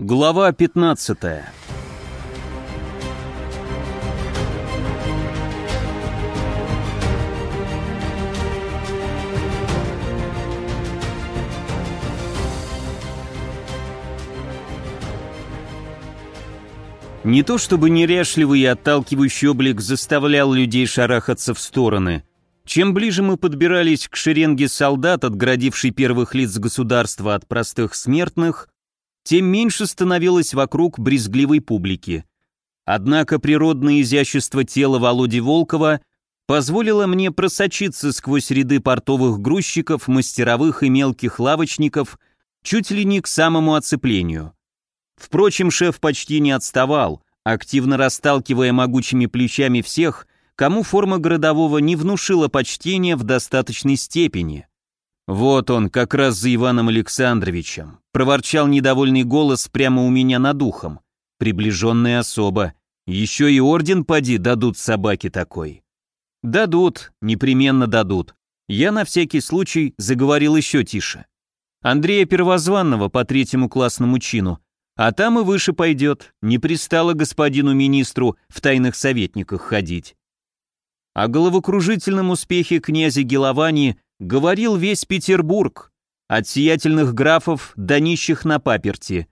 Глава 15 Не то чтобы неряшливый и отталкивающий облик заставлял людей шарахаться в стороны. Чем ближе мы подбирались к шеренге солдат, отгородившей первых лиц государства от простых смертных, тем меньше становилось вокруг брезгливой публики. Однако природное изящество тела Володи Волкова позволило мне просочиться сквозь ряды портовых грузчиков, мастеровых и мелких лавочников чуть ли не к самому оцеплению. Впрочем, шеф почти не отставал, активно расталкивая могучими плечами всех, кому форма городового не внушила почтения в достаточной степени. «Вот он, как раз за Иваном Александровичем», — проворчал недовольный голос прямо у меня над ухом. «Приближенная особа. Еще и орден поди дадут собаке такой». «Дадут, непременно дадут». Я на всякий случай заговорил еще тише. Андрея Первозванного по третьему классному чину, а там и выше пойдет, не пристало господину министру в тайных советниках ходить. О головокружительном успехе князя Геловани говорил весь Петербург, от сиятельных графов до нищих на паперти.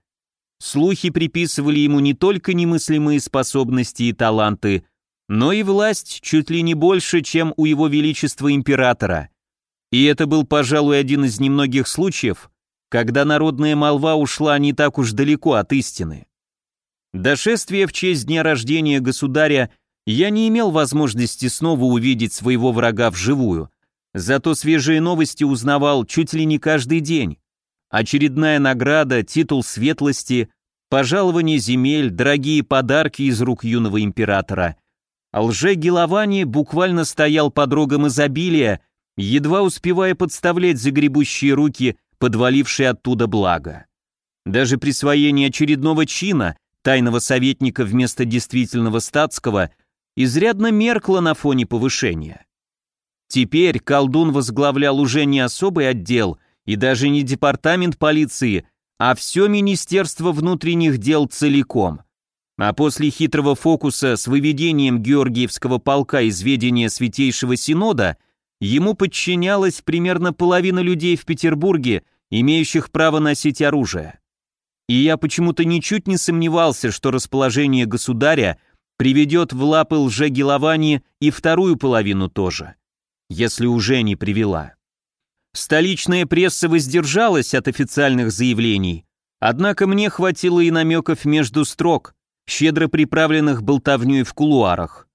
Слухи приписывали ему не только немыслимые способности и таланты, но и власть чуть ли не больше, чем у его величества императора. И это был, пожалуй, один из немногих случаев, когда народная молва ушла не так уж далеко от истины. До шествия в честь дня рождения государя я не имел возможности снова увидеть своего врага вживую, Зато свежие новости узнавал чуть ли не каждый день. Очередная награда, титул светлости, пожалование земель, дорогие подарки из рук юного императора. Лже-геловани буквально стоял под рогом изобилия, едва успевая подставлять загребущие руки, подвалившие оттуда благо. Даже присвоение очередного чина, тайного советника вместо действительного статского, изрядно меркло на фоне повышения. Теперь колдун возглавлял уже не особый отдел и даже не департамент полиции, а все Министерство внутренних дел целиком. А после хитрого фокуса с выведением Георгиевского полка из ведения Святейшего Синода ему подчинялась примерно половина людей в Петербурге, имеющих право носить оружие. И я почему-то ничуть не сомневался, что расположение государя приведет в лапы лжегеловани и вторую половину тоже если уже не привела. Столичная пресса воздержалась от официальных заявлений, однако мне хватило и намеков между строк, щедро приправленных болтовней в кулуарах.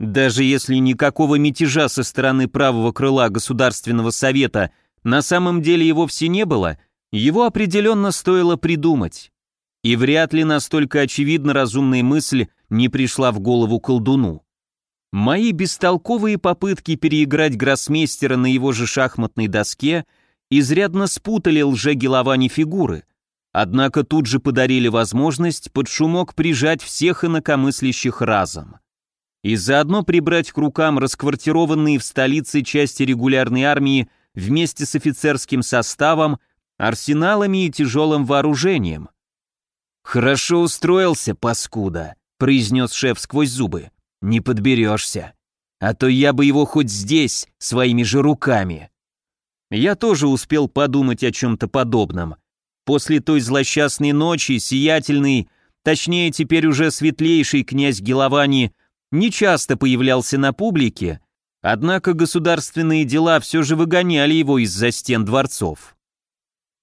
Даже если никакого мятежа со стороны правого крыла Государственного Совета на самом деле и вовсе не было, его определенно стоило придумать. И вряд ли настолько очевидно разумная мысль не пришла в голову колдуну. Мои бестолковые попытки переиграть гроссмейстера на его же шахматной доске изрядно спутали лже-геловани фигуры, однако тут же подарили возможность под шумок прижать всех инакомыслящих разом. И заодно прибрать к рукам расквартированные в столице части регулярной армии вместе с офицерским составом, арсеналами и тяжелым вооружением. «Хорошо устроился, паскуда», — произнес шеф сквозь зубы не подберешься. А то я бы его хоть здесь, своими же руками. Я тоже успел подумать о чем-то подобном. После той злосчастной ночи сиятельный, точнее теперь уже светлейший князь Геловани, нечасто появлялся на публике, однако государственные дела все же выгоняли его из-за стен дворцов.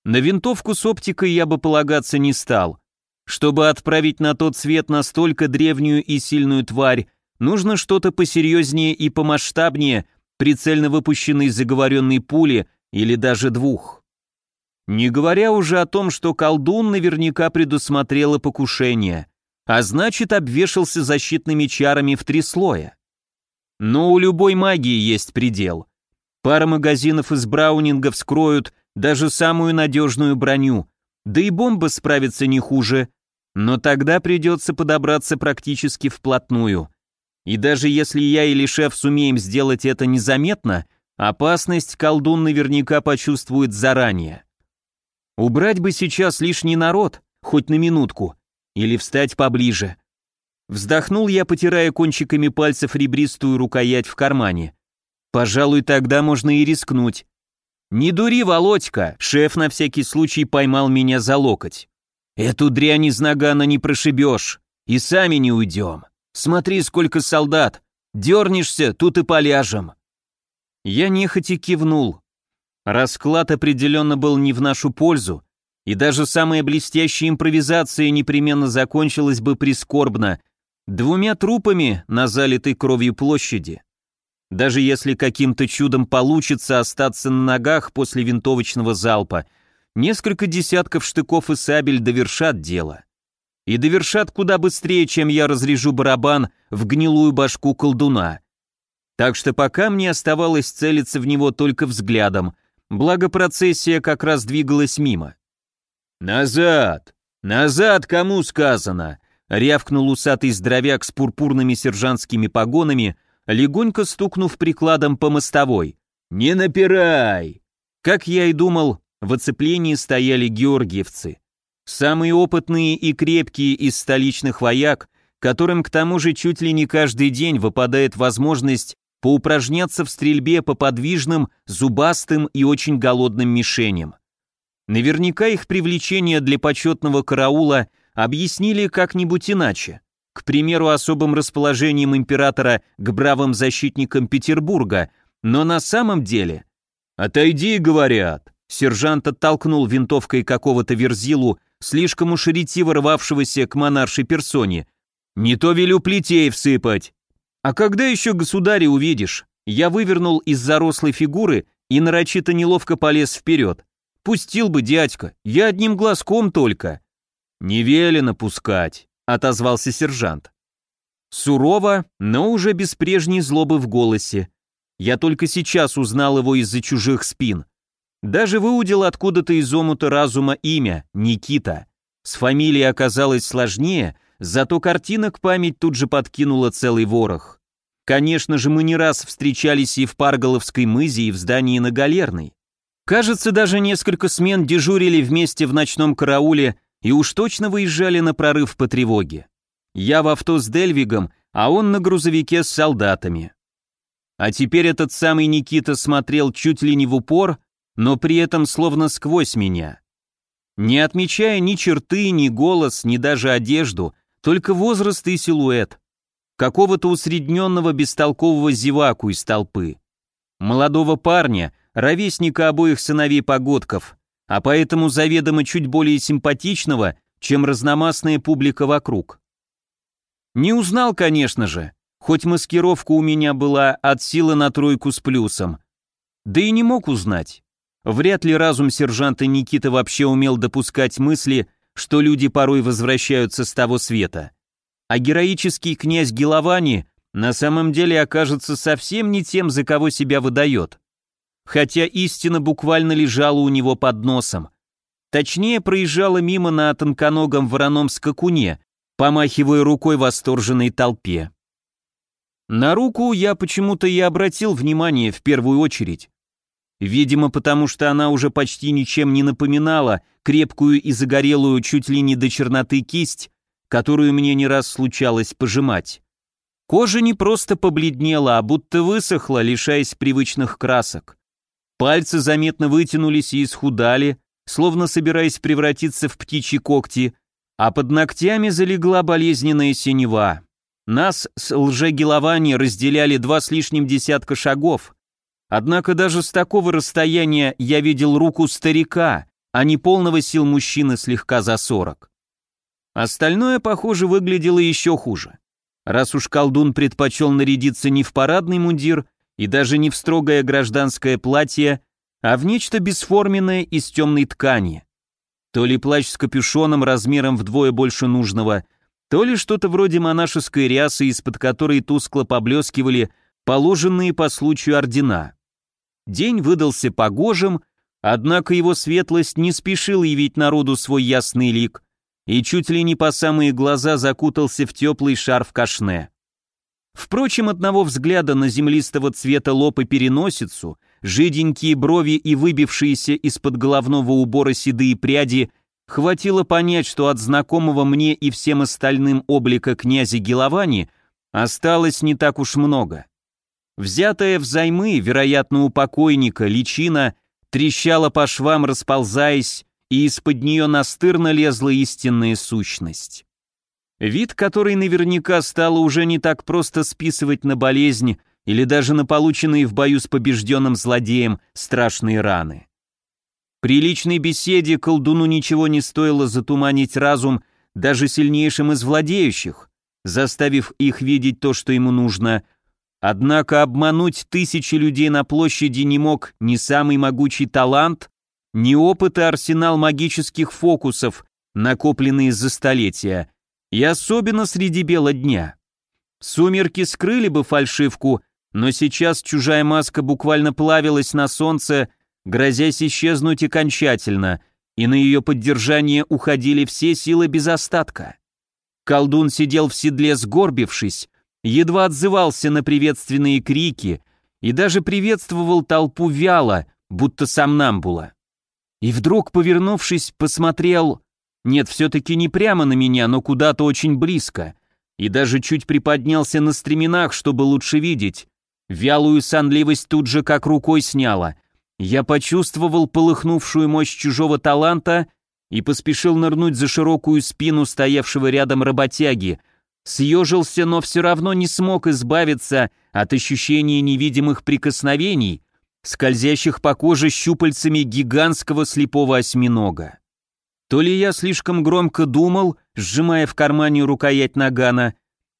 На винтовку с оптикой я бы полагаться не стал. Чтобы отправить на тот свет настолько древнюю и сильную тварь, Нужно что-то посерьезнее и помасштабнее прицельно выпущенной заговоренной пули или даже двух. Не говоря уже о том, что колдун наверняка предусмотрело покушение, а значит обвешался защитными чарами в три слоя. Но у любой магии есть предел. Пара магазинов из браунинга вскроют даже самую надежную броню, да и бомба справится не хуже, но тогда придется подобраться практически вплотную – и даже если я или шеф сумеем сделать это незаметно, опасность колдун наверняка почувствует заранее. Убрать бы сейчас лишний народ, хоть на минутку, или встать поближе. Вздохнул я, потирая кончиками пальцев ребристую рукоять в кармане. Пожалуй, тогда можно и рискнуть. «Не дури, Володька!» Шеф на всякий случай поймал меня за локоть. «Эту дрянь из нагана не прошибешь, и сами не уйдем. Смотри, сколько солдат! Дернешься, тут и поляжем!» Я нехотя кивнул. Расклад определенно был не в нашу пользу, и даже самая блестящая импровизация непременно закончилась бы прискорбно, двумя трупами на залитой кровью площади. Даже если каким-то чудом получится остаться на ногах после винтовочного залпа, несколько десятков штыков и сабель довершат дело. И довершат куда быстрее, чем я разрежу барабан в гнилую башку колдуна. Так что пока мне оставалось целиться в него только взглядом, благо процессия как раз двигалась мимо. «Назад! Назад, кому сказано!» — рявкнул усатый здоровяк с пурпурными сержантскими погонами — легонько стукнув прикладом по мостовой. «Не напирай!» Как я и думал, в оцеплении стояли георгиевцы. Самые опытные и крепкие из столичных вояк, которым к тому же чуть ли не каждый день выпадает возможность поупражняться в стрельбе по подвижным, зубастым и очень голодным мишеням. Наверняка их привлечение для почетного караула объяснили как-нибудь иначе. К примеру, особым расположением императора к бравым защитникам Петербурга, но на самом деле... «Отойди», — говорят. Сержант оттолкнул винтовкой какого-то верзилу, слишком уж ретиво рвавшегося к монаршей персоне. «Не то велю плетей всыпать». «А когда еще государя увидишь?» Я вывернул из зарослой фигуры и нарочито неловко полез вперед. «Пустил бы дядька, я одним глазком только». «Не велено пускать», отозвался сержант. Сурово, но уже без прежней злобы в голосе. Я только сейчас узнал его из-за чужих спин. Даже выудил откуда-то из омута разума имя — Никита. С фамилией оказалось сложнее, зато картинок память тут же подкинула целый ворох. Конечно же, мы не раз встречались и в Парголовской мызе, и в здании на Галерной. Кажется, даже несколько смен дежурили вместе в ночном карауле и уж точно выезжали на прорыв по тревоге. Я в авто с Дельвигом, а он на грузовике с солдатами. А теперь этот самый Никита смотрел чуть ли не в упор, но при этом словно сквозь меня. Не отмечая ни черты, ни голос, ни даже одежду, только возраст и силуэт. Какого-то усредненного бестолкового зеваку из толпы. Молодого парня, ровесника обоих сыновей погодков, а поэтому заведомо чуть более симпатичного, чем разномастная публика вокруг. Не узнал, конечно же, хоть маскировка у меня была от силы на тройку с плюсом. Да и не мог узнать. Вряд ли разум сержанта Никита вообще умел допускать мысли, что люди порой возвращаются с того света. А героический князь Геловани на самом деле окажется совсем не тем, за кого себя выдает хотя истина буквально лежала у него под носом. Точнее, проезжала мимо на тонконогом вороном скакуне, помахивая рукой восторженной толпе. На руку я почему-то и обратил внимание в первую очередь. Видимо, потому что она уже почти ничем не напоминала крепкую и загорелую чуть ли не до черноты кисть, которую мне не раз случалось пожимать. Кожа не просто побледнела, а будто высохла, лишаясь привычных красок. Пальцы заметно вытянулись и исхудали, словно собираясь превратиться в птичьи когти, а под ногтями залегла болезненная синева. Нас с лжегеловани разделяли два с лишним десятка шагов. Однако даже с такого расстояния я видел руку старика, а не полного сил мужчины слегка за сорок. Остальное, похоже, выглядело еще хуже. Раз уж колдун предпочел нарядиться не в парадный мундир, и даже не в строгое гражданское платье, а в нечто бесформенное из темной ткани. То ли плащ с капюшоном размером вдвое больше нужного, то ли что-то вроде монашеской рясы, из-под которой тускло поблескивали положенные по случаю ордена. День выдался погожим, однако его светлость не спешил явить народу свой ясный лик и чуть ли не по самые глаза закутался в теплый шарф кашне. Впрочем, одного взгляда на землистого цвета лоб и переносицу, жиденькие брови и выбившиеся из-под головного убора седые пряди хватило понять, что от знакомого мне и всем остальным облика князя Геловани осталось не так уж много. Взятая взаймы, вероятно, у покойника, личина трещала по швам, расползаясь, и из-под нее настырно лезла истинная сущность. Вид, который наверняка стало уже не так просто списывать на болезнь или даже на полученные в бою с побежденным злодеем страшные раны. При личной беседе колдуну ничего не стоило затуманить разум даже сильнейшим из владеющих, заставив их видеть то, что ему нужно. Однако обмануть тысячи людей на площади не мог ни самый могучий талант, ни опыт и арсенал магических фокусов, накопленные за столетия, и особенно среди бела дня. Сумерки скрыли бы фальшивку, но сейчас чужая маска буквально плавилась на солнце, грозясь исчезнуть окончательно, и на ее поддержание уходили все силы без остатка. Колдун сидел в седле сгорбившись, едва отзывался на приветственные крики и даже приветствовал толпу вяло, будто сам намбула. И вдруг, повернувшись, посмотрел, нет, все-таки не прямо на меня, но куда-то очень близко, и даже чуть приподнялся на стременах, чтобы лучше видеть. Вялую сонливость тут же как рукой сняла. Я почувствовал полыхнувшую мощь чужого таланта и поспешил нырнуть за широкую спину стоявшего рядом работяги. Съежился, но все равно не смог избавиться от ощущения невидимых прикосновений, скользящих по коже щупальцами гигантского слепого осьминога. То ли я слишком громко думал, сжимая в кармане рукоять нагана,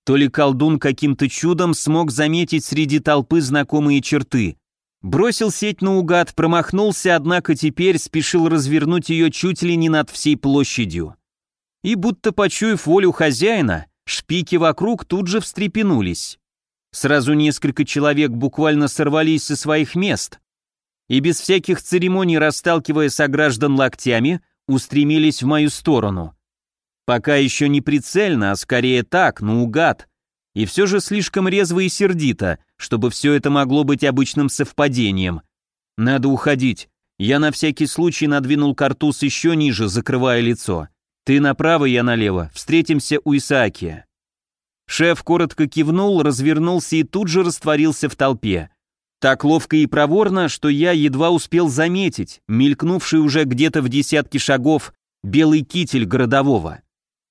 то ли колдун каким-то чудом смог заметить среди толпы знакомые черты. Бросил сеть наугад, промахнулся, однако теперь спешил развернуть ее чуть ли не над всей площадью. И будто почуяв волю хозяина, шпики вокруг тут же встрепенулись. Сразу несколько человек буквально сорвались со своих мест и без всяких церемоний, расталкивая сограждан локтями, устремились в мою сторону. Пока еще не прицельно, а скорее так, наугад. И все же слишком резво и сердито, чтобы все это могло быть обычным совпадением. Надо уходить. Я на всякий случай надвинул картуз еще ниже, закрывая лицо. Ты направо, я налево. Встретимся у Исаакия. Шеф коротко кивнул, развернулся и тут же растворился в толпе. Так ловко и проворно, что я едва успел заметить, мелькнувший уже где-то в десятке шагов, белый китель городового.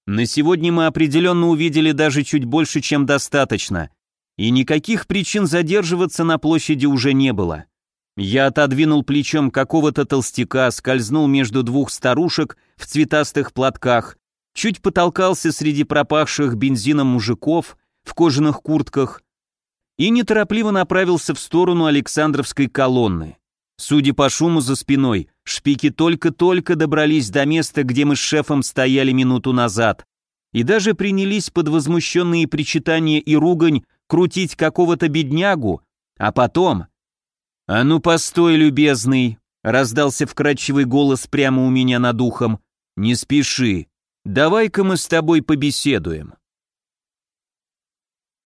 На сегодня мы определенно увидели даже чуть больше, чем достаточно, и никаких причин задерживаться на площади уже не было. Я отодвинул плечом какого-то толстяка, скользнул между двух старушек в цветастых платках, чуть потолкался среди пропахших бензином мужиков в кожаных куртках, и неторопливо направился в сторону Александровской колонны. Судя по шуму за спиной, шпики только-только добрались до места, где мы с шефом стояли минуту назад, и даже принялись под возмущенные причитания и ругань крутить какого-то беднягу, а потом... «А ну постой, любезный!» — раздался вкрадчивый голос прямо у меня над ухом. «Не спеши. Давай-ка мы с тобой побеседуем».